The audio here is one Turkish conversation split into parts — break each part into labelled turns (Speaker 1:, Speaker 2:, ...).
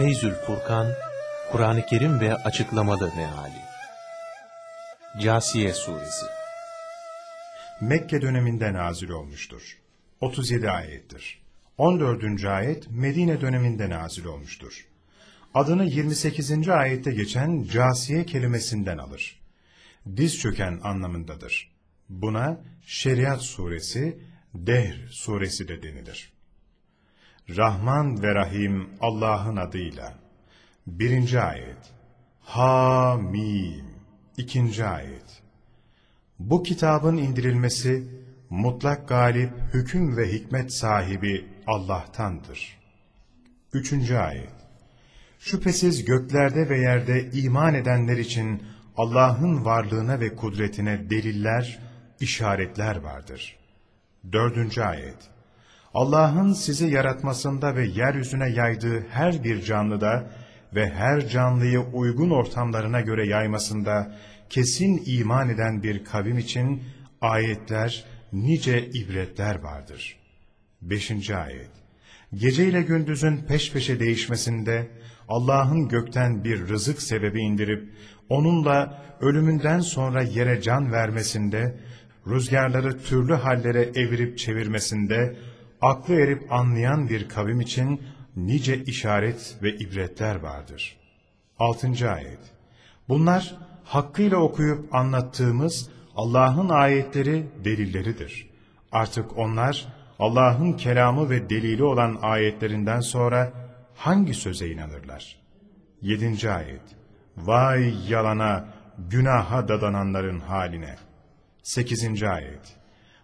Speaker 1: Feyzül Furkan, Kur'an-ı Kerim ve Açıklamalı Meali Câsiye Suresi
Speaker 2: Mekke döneminde nazil olmuştur. 37 ayettir. 14. ayet Medine döneminde nazil olmuştur. Adını 28. ayette geçen casiye kelimesinden alır. Diz çöken anlamındadır. Buna Şeriat suresi, Dehr suresi de denilir. Rahman ve Rahim Allah'ın adıyla. Birinci ayet. Hamim. İkinci ayet. Bu kitabın indirilmesi, mutlak galip, hüküm ve hikmet sahibi Allah'tandır. Üçüncü ayet. Şüphesiz göklerde ve yerde iman edenler için Allah'ın varlığına ve kudretine deliller, işaretler vardır. Dördüncü ayet. Allah'ın sizi yaratmasında ve yeryüzüne yaydığı her bir canlıda ve her canlıyı uygun ortamlarına göre yaymasında kesin iman eden bir kavim için ayetler, nice ibretler vardır. Beşinci ayet. Gece ile gündüzün peş peşe değişmesinde Allah'ın gökten bir rızık sebebi indirip onunla ölümünden sonra yere can vermesinde, rüzgarları türlü hallere evirip çevirmesinde, aklı erip anlayan bir kavim için nice işaret ve ibretler vardır. Altıncı ayet. Bunlar hakkıyla okuyup anlattığımız Allah'ın ayetleri delilleridir. Artık onlar Allah'ın kelamı ve delili olan ayetlerinden sonra hangi söze inanırlar? Yedinci ayet. Vay yalana, günaha dadananların haline. Sekizinci ayet.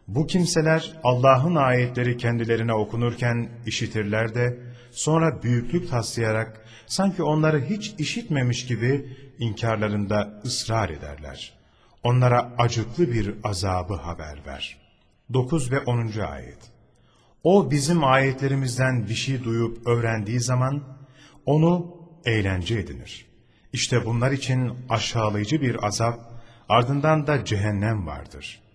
Speaker 2: Bu kimseler Allah'ın ayetleri kendilerine okunurken işitirler de sonra büyüklük taslayarak sanki onları hiç işitmemiş gibi inkarlarında ısrar ederler. Onlara acıklı bir azabı haber ver. 9 ve 10. ayet. O bizim ayetlerimizden bir şey duyup öğrendiği zaman onu eğlence edinir. İşte bunlar için aşağılayıcı bir azap, ardından da cehennem vardır.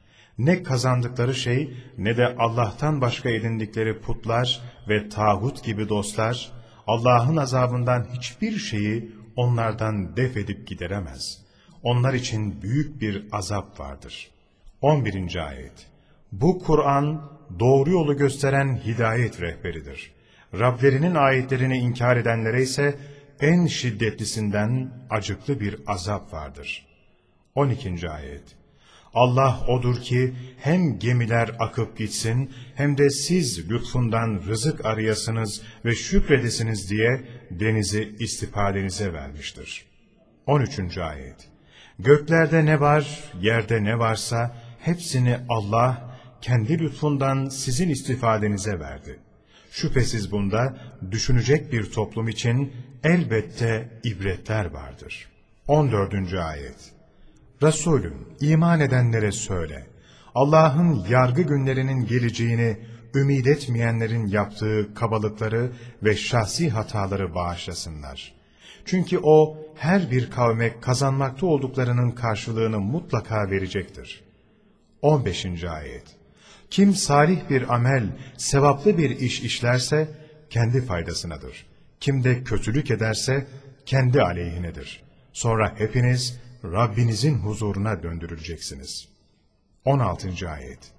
Speaker 2: Ne kazandıkları şey ne de Allah'tan başka edindikleri putlar ve tağut gibi dostlar, Allah'ın azabından hiçbir şeyi onlardan def edip gideremez. Onlar için büyük bir azap vardır. 11. ayet Bu Kur'an doğru yolu gösteren hidayet rehberidir. Rablerinin ayetlerini inkar edenlere ise en şiddetlisinden acıklı bir azap vardır. 12. ayet Allah odur ki hem gemiler akıp gitsin hem de siz lütfundan rızık arayasınız ve şükredesiniz diye denizi istifadenize vermiştir. 13. ayet Göklerde ne var, yerde ne varsa hepsini Allah kendi lütfundan sizin istifadenize verdi. Şüphesiz bunda düşünecek bir toplum için elbette ibretler vardır. 14. ayet Resulüm iman edenlere söyle. Allah'ın yargı günlerinin geleceğini ümit etmeyenlerin yaptığı kabalıkları ve şahsi hataları bağışlasınlar. Çünkü O her bir kavme kazanmakta olduklarının karşılığını mutlaka verecektir. 15. Ayet Kim salih bir amel, sevaplı bir iş işlerse kendi faydasınadır. Kim de kötülük ederse kendi aleyhinedir. Sonra hepiniz Rabbinizin huzuruna döndürüleceksiniz. 16. Ayet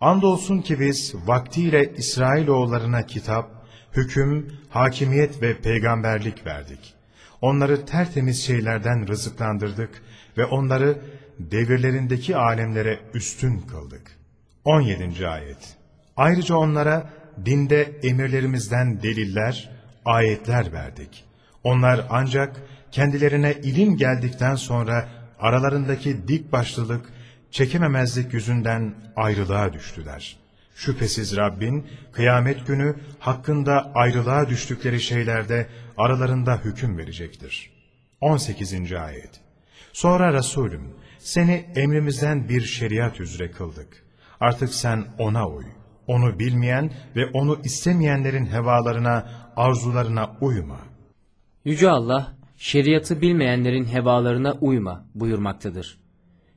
Speaker 2: Andolsun ki biz vaktiyle İsrailoğullarına kitap, hüküm, hakimiyet ve peygamberlik verdik. Onları tertemiz şeylerden rızıklandırdık ve onları devirlerindeki alemlere üstün kıldık. 17. Ayet Ayrıca onlara dinde emirlerimizden deliller, ayetler verdik. Onlar ancak kendilerine ilim geldikten sonra aralarındaki dik başlılık, çekememezlik yüzünden ayrılığa düştüler. Şüphesiz Rabbin kıyamet günü hakkında ayrılığa düştükleri şeylerde aralarında hüküm verecektir. 18. Ayet Sonra Resulüm seni emrimizden bir şeriat üzere kıldık. Artık sen ona uy. Onu bilmeyen ve onu istemeyenlerin hevalarına, arzularına uyma.
Speaker 3: Yüce Allah şeriatı bilmeyenlerin hevalarına uyma buyurmaktadır.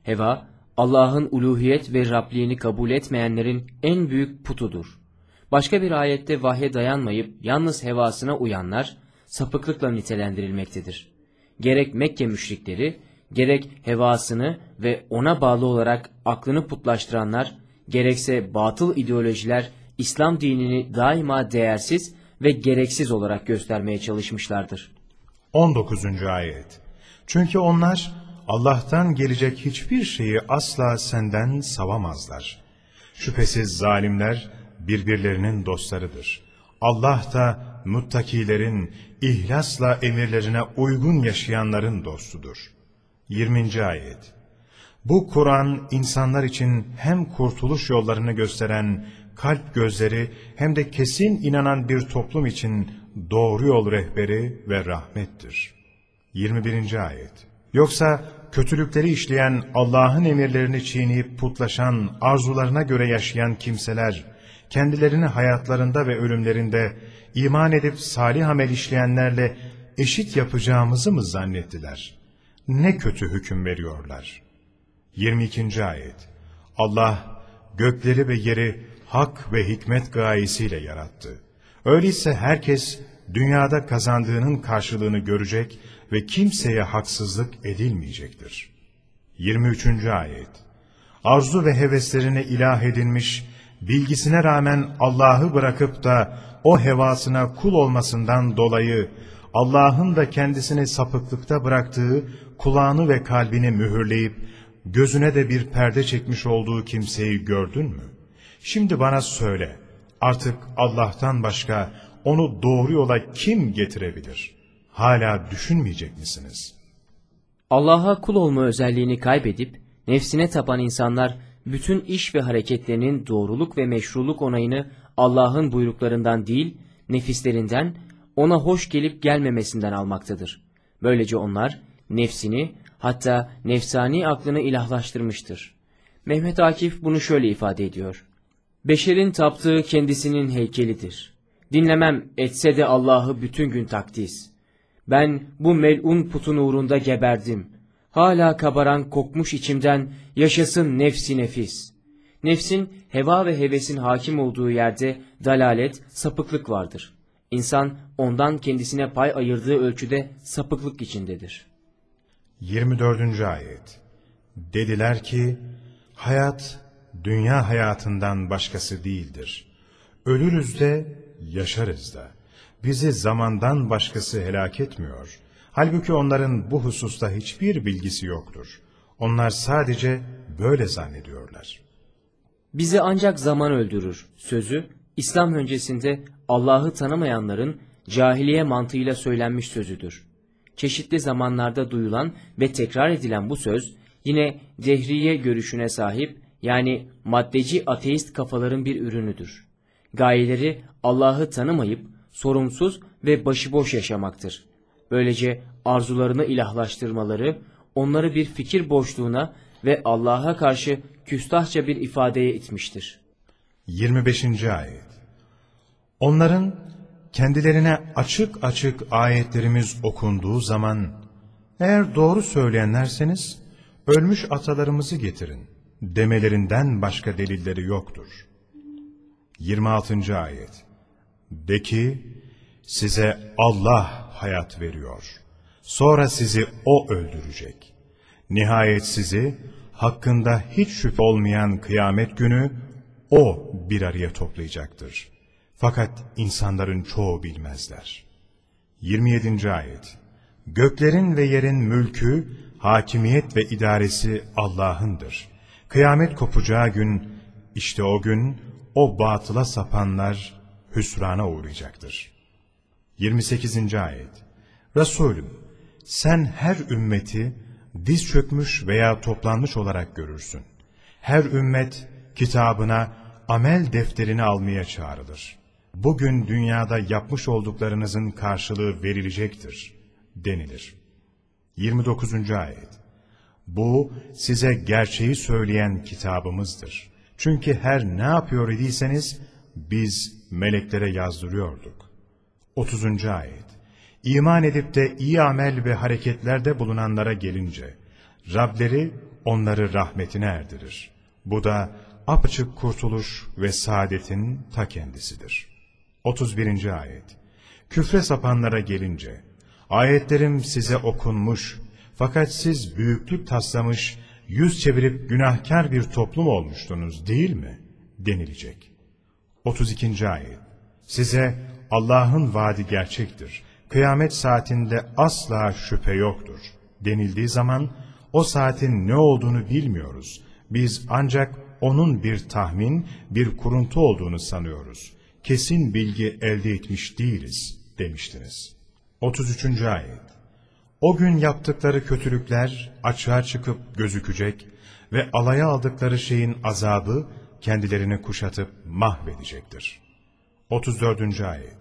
Speaker 3: Heva, Allah'ın uluhiyet ve Rabliğini kabul etmeyenlerin en büyük putudur. Başka bir ayette vahye dayanmayıp yalnız hevasına uyanlar, sapıklıkla nitelendirilmektedir. Gerek Mekke müşrikleri, gerek hevasını ve ona bağlı olarak aklını putlaştıranlar, gerekse batıl ideolojiler İslam dinini daima değersiz ve gereksiz olarak göstermeye çalışmışlardır.
Speaker 2: 19. Ayet Çünkü onlar Allah'tan gelecek hiçbir şeyi asla senden savamazlar. Şüphesiz zalimler birbirlerinin dostlarıdır. Allah da muttakilerin, ihlasla emirlerine uygun yaşayanların dostudur. 20. Ayet Bu Kur'an insanlar için hem kurtuluş yollarını gösteren kalp gözleri hem de kesin inanan bir toplum için doğru yol rehberi ve rahmettir. 21. Ayet Yoksa kötülükleri işleyen, Allah'ın emirlerini çiğneyip putlaşan, arzularına göre yaşayan kimseler, kendilerini hayatlarında ve ölümlerinde iman edip salih amel işleyenlerle eşit yapacağımızı mı zannettiler? Ne kötü hüküm veriyorlar. 22. Ayet Allah gökleri ve yeri hak ve hikmet gayesiyle yarattı. Öyleyse herkes dünyada kazandığının karşılığını görecek ve kimseye haksızlık edilmeyecektir. 23. Ayet Arzu ve heveslerine ilah edinmiş, bilgisine rağmen Allah'ı bırakıp da o hevasına kul olmasından dolayı Allah'ın da kendisini sapıklıkta bıraktığı kulağını ve kalbini mühürleyip gözüne de bir perde çekmiş olduğu kimseyi gördün mü? Şimdi bana söyle, artık Allah'tan başka onu doğru yola kim getirebilir? Hala düşünmeyecek misiniz?
Speaker 3: Allah'a kul olma özelliğini kaybedip nefsine tapan insanlar bütün iş ve hareketlerinin doğruluk ve meşruluk onayını Allah'ın buyruklarından değil, nefislerinden, ona hoş gelip gelmemesinden almaktadır. Böylece onlar nefsini hatta nefsani aklını ilahlaştırmıştır. Mehmet Akif bunu şöyle ifade ediyor. Beşerin taptığı kendisinin heykelidir. Dinlemem etse de Allah'ı bütün gün takdis. Ben bu melun putun uğrunda geberdim. Hala kabaran kokmuş içimden yaşasın nefsi nefis. Nefsin heva ve hevesin hakim olduğu yerde dalalet, sapıklık vardır. İnsan ondan kendisine pay ayırdığı ölçüde sapıklık içindedir.
Speaker 2: 24. Ayet Dediler ki, hayat dünya hayatından başkası değildir. Ölürüz de, yaşarız da. Bizi zamandan başkası helak etmiyor. Halbuki onların bu hususta hiçbir bilgisi yoktur. Onlar sadece böyle zannediyorlar.
Speaker 3: Bizi ancak zaman öldürür sözü, İslam öncesinde Allah'ı tanımayanların cahiliye mantığıyla söylenmiş sözüdür. Çeşitli zamanlarda duyulan ve tekrar edilen bu söz, yine dehriye görüşüne sahip yani maddeci ateist kafaların bir ürünüdür. Gayeleri Allah'ı tanımayıp sorumsuz ve başıboş yaşamaktır. Böylece arzularını ilahlaştırmaları onları bir fikir boşluğuna ve Allah'a karşı küstahça bir ifadeye itmiştir.
Speaker 2: 25. Ayet Onların kendilerine açık açık ayetlerimiz okunduğu zaman, eğer doğru söyleyenlerseniz, ölmüş atalarımızı getirin demelerinden başka delilleri yoktur. 26. Ayet De ki, size Allah hayat veriyor. Sonra sizi O öldürecek. Nihayet sizi, hakkında hiç şüphe olmayan kıyamet günü, O bir araya toplayacaktır. Fakat insanların çoğu bilmezler. 27. Ayet Göklerin ve yerin mülkü, hakimiyet ve idaresi Allah'ındır. Kıyamet kopacağı gün, işte o gün, o batıla sapanlar hüsrana uğrayacaktır. 28. Ayet Resulüm, sen her ümmeti diz çökmüş veya toplanmış olarak görürsün. Her ümmet kitabına, amel defterini almaya çağrılır. Bugün dünyada yapmış olduklarınızın karşılığı verilecektir, denilir. 29. Ayet Bu size gerçeği söyleyen kitabımızdır. Çünkü her ne yapıyor idiyseniz biz meleklere yazdırıyorduk. 30. Ayet İman edip de iyi amel ve hareketlerde bulunanlara gelince, Rableri onları rahmetine erdirir. Bu da apaçık kurtuluş ve saadetin ta kendisidir. 31. Ayet Küfre sapanlara gelince, ayetlerim size okunmuş, fakat siz büyüklük taslamış, yüz çevirip günahkar bir toplum olmuştunuz değil mi? denilecek. 32. ayet. Size Allah'ın vaadi gerçektir. Kıyamet saatinde asla şüphe yoktur. Denildiği zaman o saatin ne olduğunu bilmiyoruz. Biz ancak onun bir tahmin, bir kuruntu olduğunu sanıyoruz. Kesin bilgi elde etmiş değiliz demiştiniz. 33. ayet. O gün yaptıkları kötülükler açığa çıkıp gözükecek ve alaya aldıkları şeyin azabı kendilerini kuşatıp mahvedecektir. 34. ayet.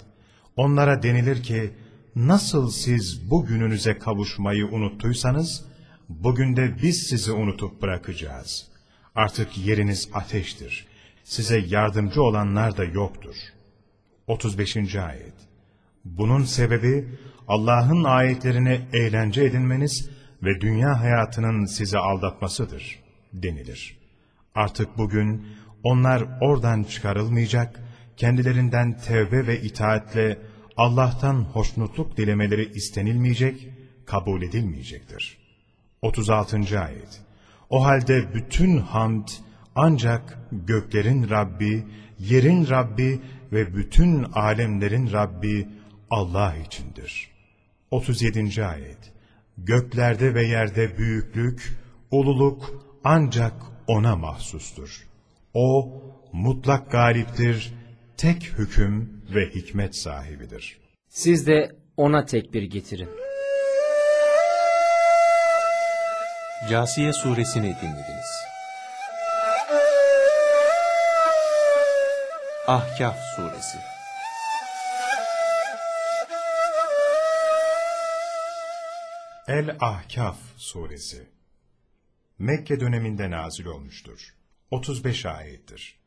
Speaker 2: Onlara denilir ki, nasıl siz bu gününüze kavuşmayı unuttuysanız, bugün de biz sizi unutup bırakacağız. Artık yeriniz ateştir. Size yardımcı olanlar da yoktur. 35. ayet. Bunun sebebi Allah'ın ayetlerini eğlence edinmeniz ve dünya hayatının sizi aldatmasıdır denilir. Artık bugün onlar oradan çıkarılmayacak, kendilerinden tevbe ve itaatle Allah'tan hoşnutluk dilemeleri istenilmeyecek, kabul edilmeyecektir. 36. ayet. O halde bütün hamd ancak göklerin Rabbi, yerin Rabbi ve bütün alemlerin Rabbi Allah içindir. 37. ayet. Göklerde ve yerde büyüklük, ululuk ancak O'na mahsustur. O mutlak galiptir, tek hüküm ve hikmet sahibidir.
Speaker 3: Siz de ona tekbir getirin.
Speaker 1: Câsiye suresini dinlediniz. Ahkaf suresi
Speaker 2: El-Ahkaf suresi Mekke döneminde nazil olmuştur. 35 ayettir.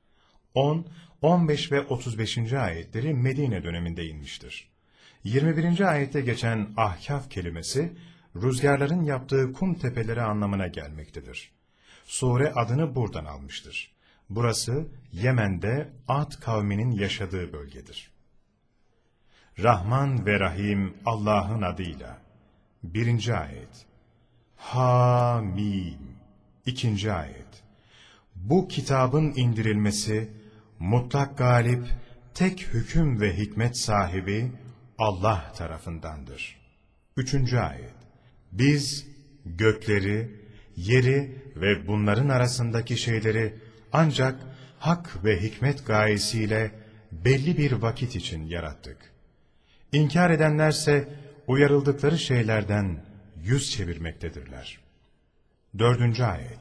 Speaker 2: 10, 15 ve 35. ayetleri Medine döneminde inmiştir. 21. ayette geçen ahkaf kelimesi, rüzgarların yaptığı kum tepeleri anlamına gelmektedir. Sure adını buradan almıştır. Burası Yemen'de Ad kavminin yaşadığı bölgedir. Rahman ve Rahim Allah'ın adıyla. Birinci ayet. Hamim. İkinci ayet. Bu kitabın indirilmesi, mutlak galip, tek hüküm ve hikmet sahibi Allah tarafındandır. Üçüncü ayet. Biz gökleri, yeri ve bunların arasındaki şeyleri ancak hak ve hikmet gayesiyle belli bir vakit için yarattık. İnkar edenlerse uyarıldıkları şeylerden yüz çevirmektedirler. Dördüncü ayet.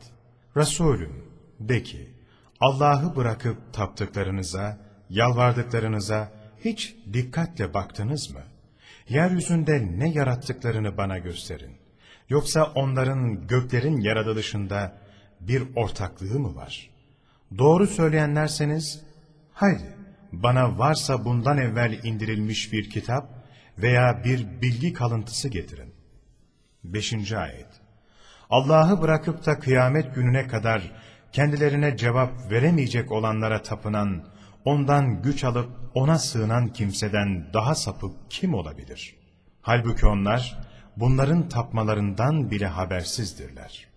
Speaker 2: Resulüm de ki, Allah'ı bırakıp taptıklarınıza, yalvardıklarınıza hiç dikkatle baktınız mı? Yeryüzünde ne yarattıklarını bana gösterin. Yoksa onların göklerin yaratılışında bir ortaklığı mı var? Doğru söyleyenlerseniz, haydi bana varsa bundan evvel indirilmiş bir kitap veya bir bilgi kalıntısı getirin. Beşinci ayet. Allah'ı bırakıp da kıyamet gününe kadar kendilerine cevap veremeyecek olanlara tapınan, ondan güç alıp ona sığınan kimseden daha sapık kim olabilir? Halbuki onlar bunların tapmalarından bile habersizdirler.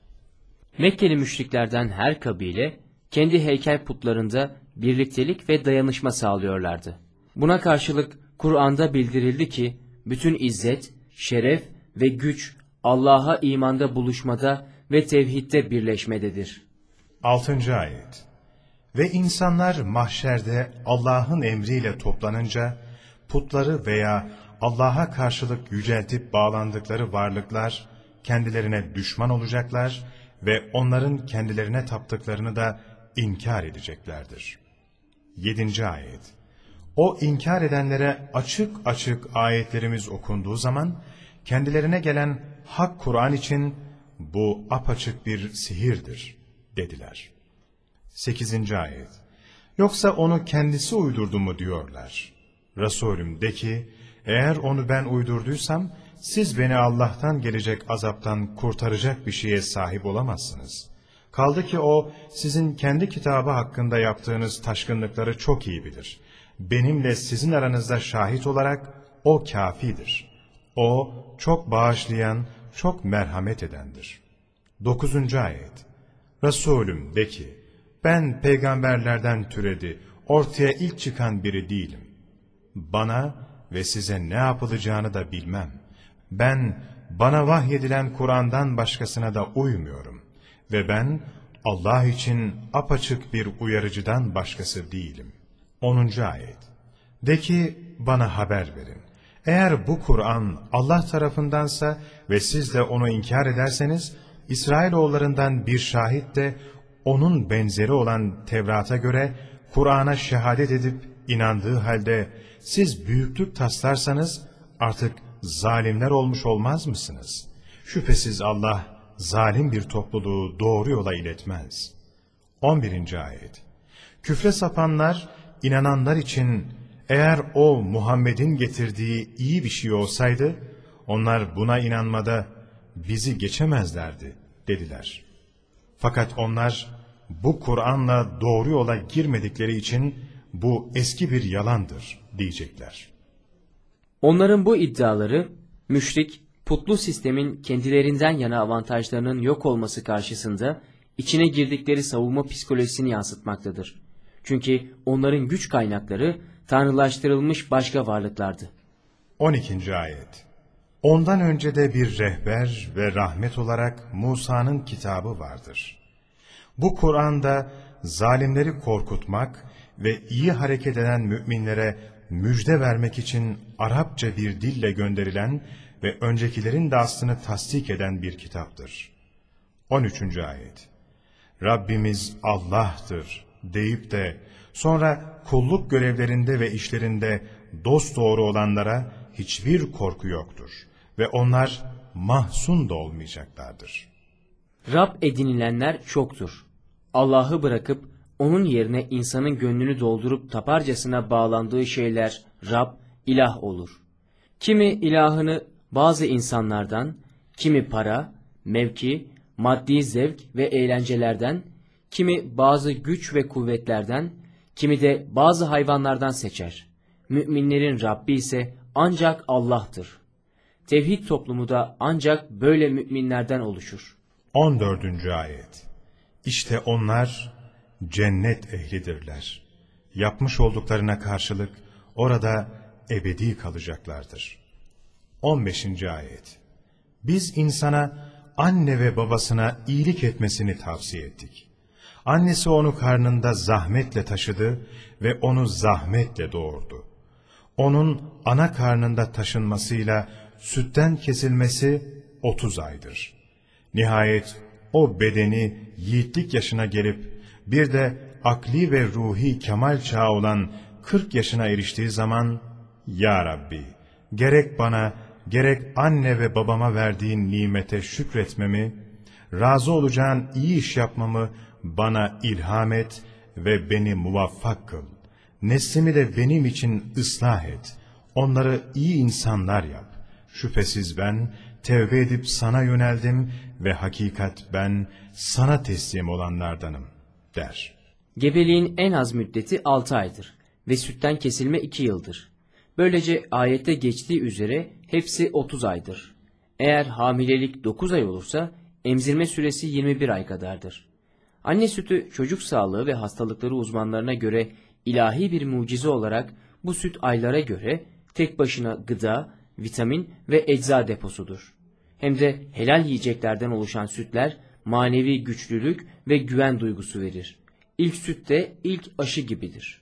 Speaker 3: Mekkeli müşriklerden her kabile kendi heykel putlarında birliktelik ve dayanışma sağlıyorlardı. Buna karşılık Kur'an'da bildirildi ki bütün izzet, şeref ve güç Allah'a imanda buluşmada ve tevhidde birleşmededir.
Speaker 2: 6. ayet Ve insanlar mahşerde Allah'ın emriyle toplanınca putları veya Allah'a karşılık yüceltip bağlandıkları varlıklar kendilerine düşman olacaklar ve onların kendilerine taptıklarını da inkar edeceklerdir. 7. ayet O inkar edenlere açık açık ayetlerimiz okunduğu zaman kendilerine gelen hak Kur'an için bu apaçık bir sihirdir dediler. 8. ayet Yoksa onu kendisi uydurdu mu diyorlar. Resulüm de ki, eğer onu ben uydurduysam, siz beni Allah'tan gelecek azaptan kurtaracak bir şeye sahip olamazsınız. Kaldı ki o, sizin kendi kitabı hakkında yaptığınız taşkınlıkları çok iyi bilir. Benimle sizin aranızda şahit olarak, O kafidir. O çok bağışlayan, çok merhamet edendir. 9. Ayet Resulüm de ki, ben peygamberlerden türedi, ortaya ilk çıkan biri değilim. Bana ve size ne yapılacağını da bilmem. Ben bana vahyedilen Kur'an'dan başkasına da uymuyorum. Ve ben Allah için apaçık bir uyarıcıdan başkası değilim. 10. Ayet De ki bana haber verin. Eğer bu Kur'an Allah tarafındansa ve siz de onu inkar ederseniz, İsrailoğullarından bir şahit de onun benzeri olan Tevrat'a göre Kur'an'a şehadet edip inandığı halde siz büyüklük taslarsanız artık zalimler olmuş olmaz mısınız? Şüphesiz Allah zalim bir topluluğu doğru yola iletmez. 11. Ayet Küfre sapanlar, inananlar için eğer o Muhammed'in getirdiği iyi bir şey olsaydı, onlar buna inanmada bizi geçemezlerdi dediler. Fakat onlar bu Kur'an'la doğru yola girmedikleri için bu eski bir yalandır diyecekler.
Speaker 3: Onların bu iddiaları müşrik, putlu sistemin kendilerinden yana avantajlarının yok olması karşısında içine girdikleri savunma psikolojisini yansıtmaktadır. Çünkü onların güç kaynakları tanrılaştırılmış başka varlıklardı.
Speaker 2: 12. Ayet Ondan önce de bir rehber ve rahmet olarak Musa'nın kitabı vardır. Bu Kur'an'da zalimleri korkutmak ve iyi hareket eden müminlere müjde vermek için Arapça bir dille gönderilen ve öncekilerin de aslını tasdik eden bir kitaptır. 13. Ayet Rabbimiz Allah'tır deyip de sonra kulluk görevlerinde ve işlerinde dosdoğru olanlara hiçbir korku yoktur ve onlar mahzun da olmayacaklardır.
Speaker 3: Rab edinilenler çoktur. Allah'ı bırakıp onun yerine insanın gönlünü doldurup taparcasına bağlandığı şeyler Rab, ilah olur. Kimi ilahını bazı insanlardan, kimi para, mevki, maddi zevk ve eğlencelerden, kimi bazı güç ve kuvvetlerden, kimi de bazı hayvanlardan seçer. Müminlerin Rabbi ise ancak Allah'tır. Tevhid toplumu da ancak böyle müminlerden oluşur.
Speaker 2: 14. Ayet İşte onlar cennet ehlidirler. Yapmış olduklarına karşılık orada ebedi kalacaklardır. 15. Ayet Biz insana anne ve babasına iyilik etmesini tavsiye ettik. Annesi onu karnında zahmetle taşıdı ve onu zahmetle doğurdu. Onun ana karnında taşınmasıyla sütten kesilmesi 30 aydır. Nihayet o bedeni yiğitlik yaşına gelip bir de akli ve ruhi kemal çağı olan 40 yaşına eriştiği zaman Ya Rabbi gerek bana gerek anne ve babama verdiğin nimete şükretmemi, razı olacağın iyi iş yapmamı bana ilham et ve beni muvaffak kıl. Neslimi de benim için ıslah et. Onları iyi insanlar yap. Şüphesiz ben tevbe edip sana yöneldim ve hakikat ben sana teslim olanlardanım der.
Speaker 3: Gebeliğin en az müddeti 6 aydır ve sütten kesilme 2 yıldır. Böylece ayette geçtiği üzere hepsi 30 aydır. Eğer hamilelik 9 ay olursa emzirme süresi 21 ay kadardır. Anne sütü çocuk sağlığı ve hastalıkları uzmanlarına göre ilahi bir mucize olarak bu süt aylara göre tek başına gıda, vitamin ve ecza deposudur. Hem de helal yiyeceklerden oluşan sütler manevi güçlülük ve güven duygusu verir. İlk süt de ilk aşı gibidir.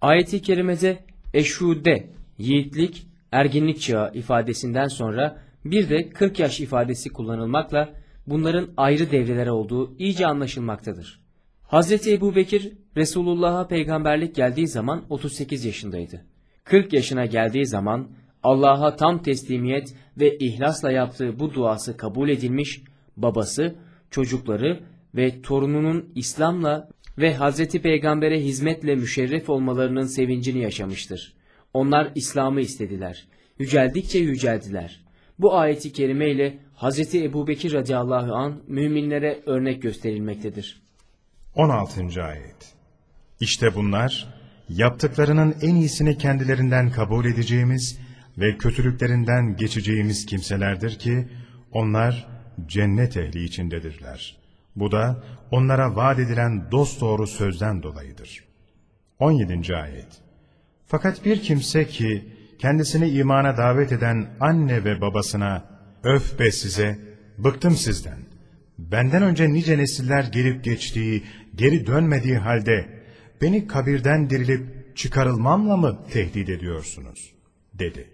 Speaker 3: Ayet-i kerimede eşude, yiğitlik, erginlik çağı ifadesinden sonra bir de 40 yaş ifadesi kullanılmakla bunların ayrı devreler olduğu iyice anlaşılmaktadır. Hazreti Ebu Bekir Resulullah'a peygamberlik geldiği zaman 38 yaşındaydı. 40 yaşına geldiği zaman Allah'a tam teslimiyet ve ihlasla yaptığı bu duası kabul edilmiş, babası, çocukları ve torununun İslam'la ve Hazreti Peygamber'e hizmetle müşerref olmalarının sevincini yaşamıştır. Onlar İslam'ı istediler. Yüceldikçe yüceldiler. Bu ayeti kerime ile Hazreti Ebu Bekir radıyallahu an müminlere örnek gösterilmektedir.
Speaker 2: 16. Ayet İşte bunlar, yaptıklarının en iyisini kendilerinden kabul edeceğimiz ve kötülüklerinden geçeceğimiz kimselerdir ki, onlar cennet ehli içindedirler. Bu da onlara vaat edilen dosdoğru sözden dolayıdır. 17. Ayet Fakat bir kimse ki, kendisini imana davet eden anne ve babasına, öf be size, bıktım sizden. Benden önce nice nesiller gelip geçtiği, geri dönmediği halde, beni kabirden dirilip çıkarılmamla mı tehdit ediyorsunuz? dedi.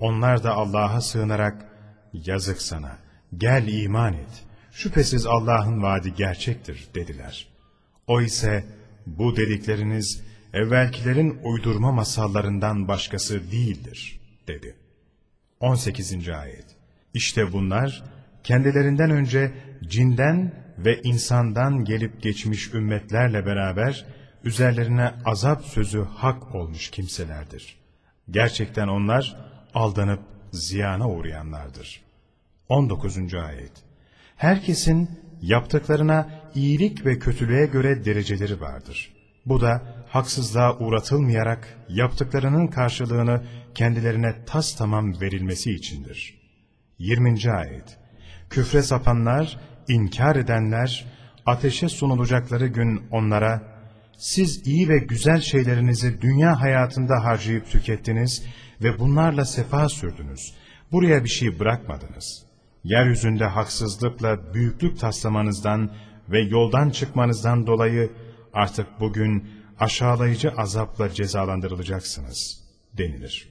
Speaker 2: Onlar da Allah'a sığınarak, yazık sana, gel iman et, şüphesiz Allah'ın vaadi gerçektir dediler. O ise, bu dedikleriniz, evvelkilerin uydurma masallarından başkası değildir, dedi. 18. Ayet İşte bunlar, kendilerinden önce cinden ve insandan gelip geçmiş ümmetlerle beraber, üzerlerine azap sözü hak olmuş kimselerdir. Gerçekten onlar, aldanıp ziyana uğrayanlardır. 19. Ayet Herkesin yaptıklarına iyilik ve kötülüğe göre dereceleri vardır. Bu da haksızlığa uğratılmayarak yaptıklarının karşılığını kendilerine tas tamam verilmesi içindir. 20. Ayet Küfre sapanlar, inkar edenler, ateşe sunulacakları gün onlara, siz iyi ve güzel şeylerinizi dünya hayatında harcayıp tükettiniz ve bunlarla sefa sürdünüz. Buraya bir şey bırakmadınız. Yeryüzünde haksızlıkla büyüklük taslamanızdan ve yoldan çıkmanızdan dolayı artık bugün aşağılayıcı azapla cezalandırılacaksınız denilir.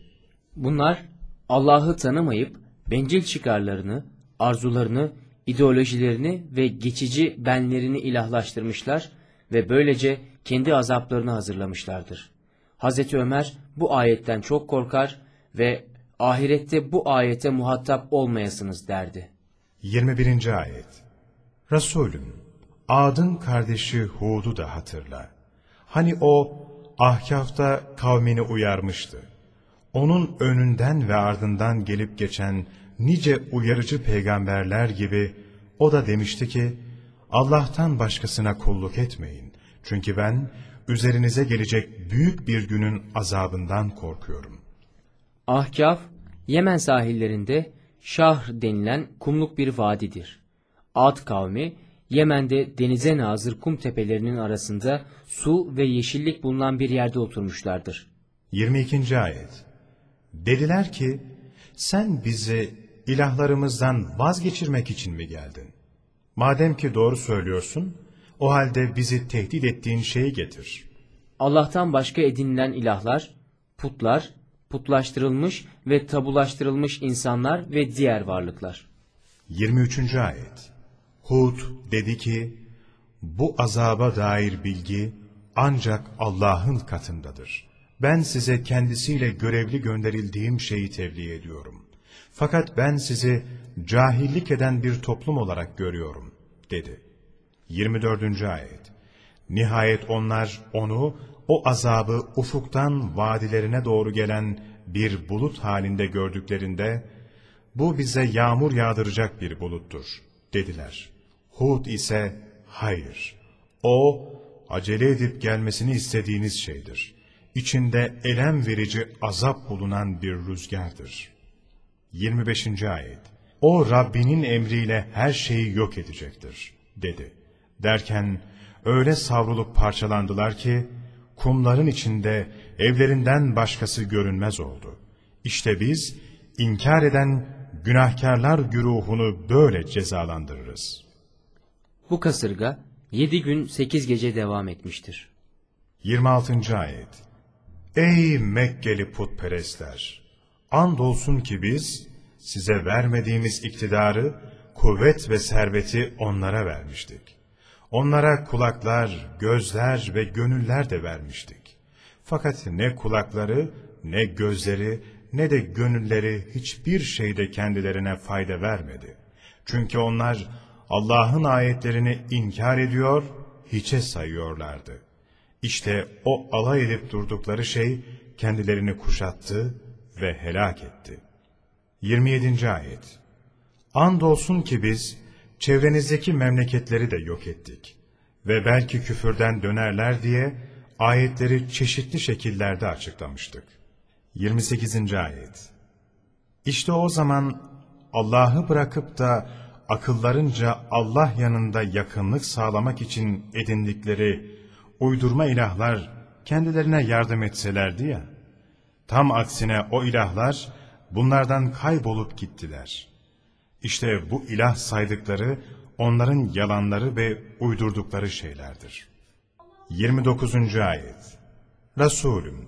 Speaker 3: Bunlar Allah'ı tanımayıp bencil çıkarlarını, arzularını, ideolojilerini ve geçici benlerini ilahlaştırmışlar ve böylece kendi azaplarını hazırlamışlardır. Hazreti Ömer bu ayetten çok korkar ve ahirette bu ayete muhatap olmayasınız derdi.
Speaker 2: 21. Ayet Resulüm, Ad'ın kardeşi Hud'u da hatırla. Hani o, Ahkaf'ta kavmini uyarmıştı. Onun önünden ve ardından gelip geçen nice uyarıcı peygamberler gibi o da demişti ki, Allah'tan başkasına kulluk etmeyin. Çünkü ben üzerinize gelecek büyük bir günün azabından korkuyorum.
Speaker 3: Ahkaf, Yemen sahillerinde Şahr denilen kumluk bir vadidir. Ad kavmi, Yemen'de denize nazır kum tepelerinin arasında su ve yeşillik bulunan bir yerde oturmuşlardır.
Speaker 2: 22. Ayet Dediler ki, sen bizi ilahlarımızdan vazgeçirmek için mi geldin? Madem ki doğru söylüyorsun, o halde bizi tehdit ettiğin şeyi getir.
Speaker 3: Allah'tan başka edinilen ilahlar, putlar, putlaştırılmış ve tabulaştırılmış insanlar ve diğer varlıklar.
Speaker 2: 23. Ayet Hud dedi ki, bu azaba dair bilgi ancak Allah'ın katındadır. Ben size kendisiyle görevli gönderildiğim şeyi tebliğ ediyorum. Fakat ben sizi cahillik eden bir toplum olarak görüyorum, dedi. 24. Ayet Nihayet onlar onu, o azabı ufuktan vadilerine doğru gelen bir bulut halinde gördüklerinde, bu bize yağmur yağdıracak bir buluttur, dediler. Hud ise, hayır, o, acele edip gelmesini istediğiniz şeydir. İçinde elem verici azap bulunan bir rüzgardır. 25. Ayet O Rabbinin emriyle her şeyi yok edecektir, dedi. Derken, öyle savrulup parçalandılar ki, kumların içinde evlerinden başkası görünmez oldu. İşte biz, inkar eden günahkarlar güruhunu böyle cezalandırırız.
Speaker 3: Bu kasırga yedi gün sekiz gece devam etmiştir.
Speaker 2: 26. Ayet Ey Mekkeli putperestler! Andolsun ki biz, size vermediğimiz iktidarı, kuvvet ve serveti onlara vermiştik. Onlara kulaklar, gözler ve gönüller de vermiştik. Fakat ne kulakları, ne gözleri, ne de gönülleri hiçbir şeyde kendilerine fayda vermedi. Çünkü onlar Allah'ın ayetlerini inkar ediyor, hiçe sayıyorlardı. İşte o alay edip durdukları şey kendilerini kuşattı ve helak etti. 27. Ayet Andolsun ki biz çevrenizdeki memleketleri de yok ettik ve belki küfürden dönerler diye ayetleri çeşitli şekillerde açıklamıştık. 28. Ayet İşte o zaman Allah'ı bırakıp da akıllarınca Allah yanında yakınlık sağlamak için edindikleri uydurma ilahlar kendilerine yardım etselerdi ya. Tam aksine o ilahlar bunlardan kaybolup gittiler. İşte bu ilah saydıkları onların yalanları ve uydurdukları şeylerdir. 29. Ayet Resulüm,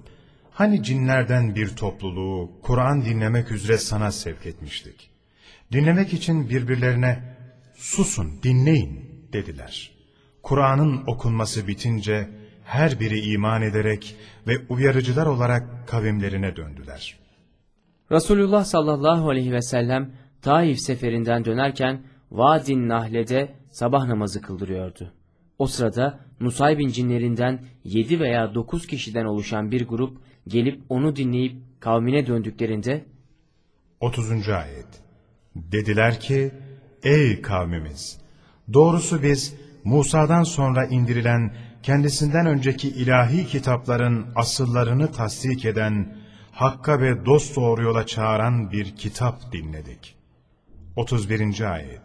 Speaker 2: hani cinlerden bir topluluğu Kur'an dinlemek üzere sana sevk etmiştik. Dinlemek için birbirlerine susun dinleyin dediler. Kur'an'ın okunması bitince her biri iman ederek ve uyarıcılar olarak kavimlerine döndüler.
Speaker 3: Resulullah sallallahu aleyhi ve sellem Taif seferinden dönerken Vadin Nahle'de sabah namazı kıldırıyordu. O sırada Nusaybin cinlerinden yedi veya dokuz kişiden oluşan bir grup gelip onu dinleyip kavmine döndüklerinde
Speaker 2: 30. Ayet Dediler ki, Ey kavmimiz! Doğrusu biz Musa'dan sonra indirilen kendisinden önceki ilahi kitapların asıllarını tasdik eden, Hakka ve dosdoğru yola çağıran bir kitap dinledik. 31. Ayet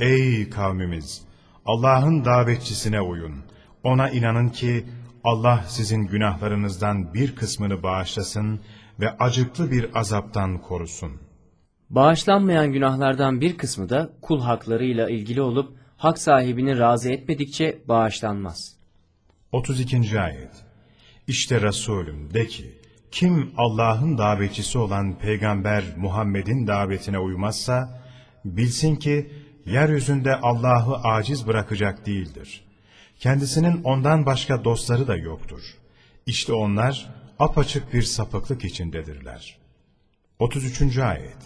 Speaker 2: Ey kavmimiz! Allah'ın davetçisine uyun. Ona inanın ki Allah sizin günahlarınızdan bir kısmını bağışlasın ve acıklı bir azaptan korusun.
Speaker 3: Bağışlanmayan günahlardan bir kısmı da kul haklarıyla ilgili olup hak sahibini razı etmedikçe bağışlanmaz.
Speaker 2: 32. Ayet İşte Resulüm de ki, kim Allah'ın davetçisi olan Peygamber Muhammed'in davetine uymazsa, bilsin ki yeryüzünde Allah'ı aciz bırakacak değildir. Kendisinin ondan başka dostları da yoktur. İşte onlar apaçık bir sapıklık içindedirler. 33. Ayet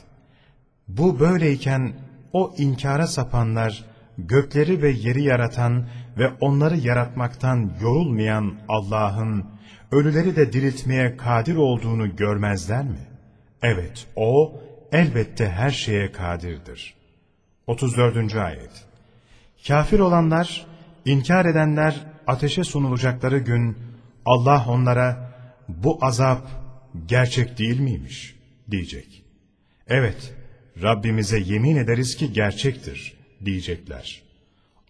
Speaker 2: Bu böyleyken o inkara sapanlar, gökleri ve yeri yaratan ve onları yaratmaktan yorulmayan Allah'ın, ölüleri de diriltmeye kadir olduğunu görmezler mi? Evet, O elbette her şeye kadirdir. 34. Ayet Kafir olanlar, inkar edenler ateşe sunulacakları gün, Allah onlara, bu azap gerçek değil miymiş? diyecek. Evet, Rabbimize yemin ederiz ki gerçektir, diyecekler.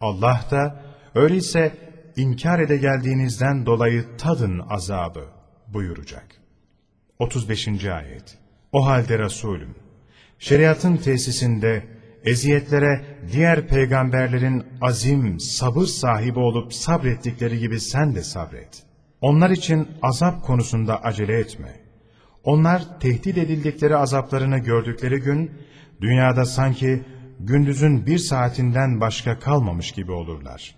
Speaker 2: Allah da, öyleyse inkar ede geldiğinizden dolayı tadın azabı buyuracak. 35. Ayet O halde Resulüm, şeriatın tesisinde eziyetlere diğer peygamberlerin azim, sabır sahibi olup sabrettikleri gibi sen de sabret. Onlar için azap konusunda acele etme. Onlar tehdit edildikleri azaplarını gördükleri gün, dünyada sanki gündüzün bir saatinden başka kalmamış gibi olurlar.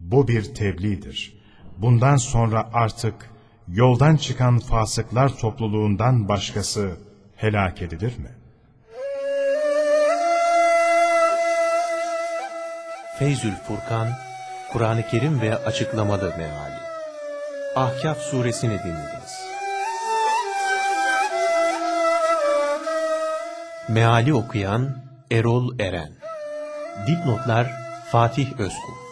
Speaker 2: Bu bir tebliğdir. Bundan sonra artık yoldan çıkan fasıklar topluluğundan başkası helak edilir mi?
Speaker 1: Feyzül Furkan, Kur'an-ı Kerim ve açıklamalı meali. Ahkaf suresini dinlediniz. Meali okuyan Erol Eren. Dipnotlar Fatih Özkul.